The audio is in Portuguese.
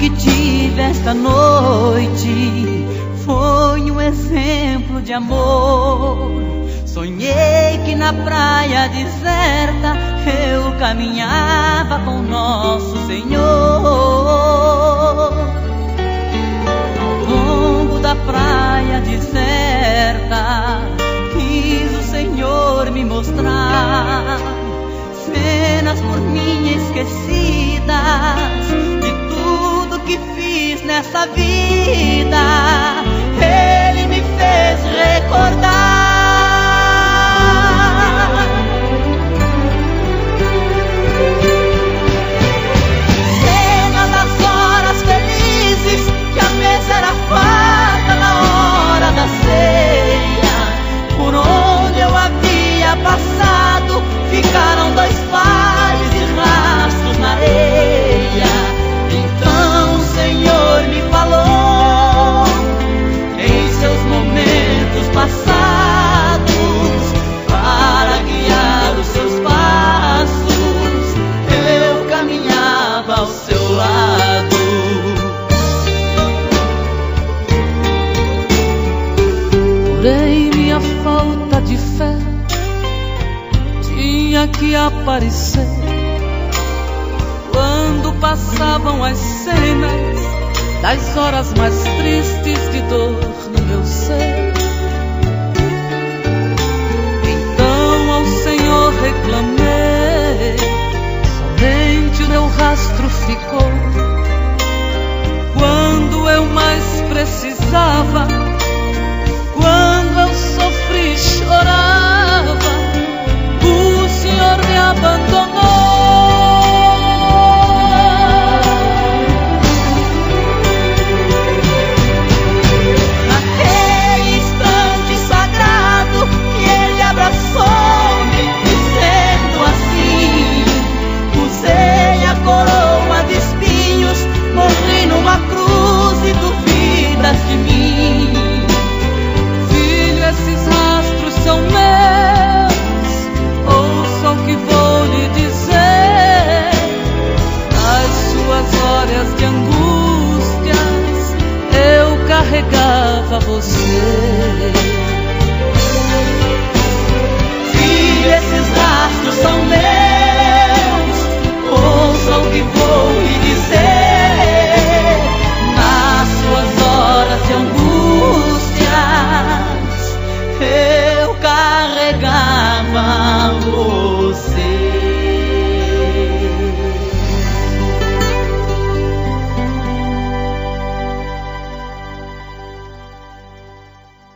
que tive esta noite foi um exemplo de amor. Sonhei que na praia deserta eu caminhava com nosso Senhor. Ao longo da praia deserta, quis o Senhor me mostrar cenas por mim esquecidas que fiz nessa vida. Tinha que aparecer quando passavam as cenas das horas mais tristes de dor no meu ser. Então ao Senhor reclamei, somente o meu rastro ficou. Quando eu mais precisava, você. Filho, esses rastros são meus. Ouça o que vou lhe dizer. Nas suas horas de angústias, eu carregava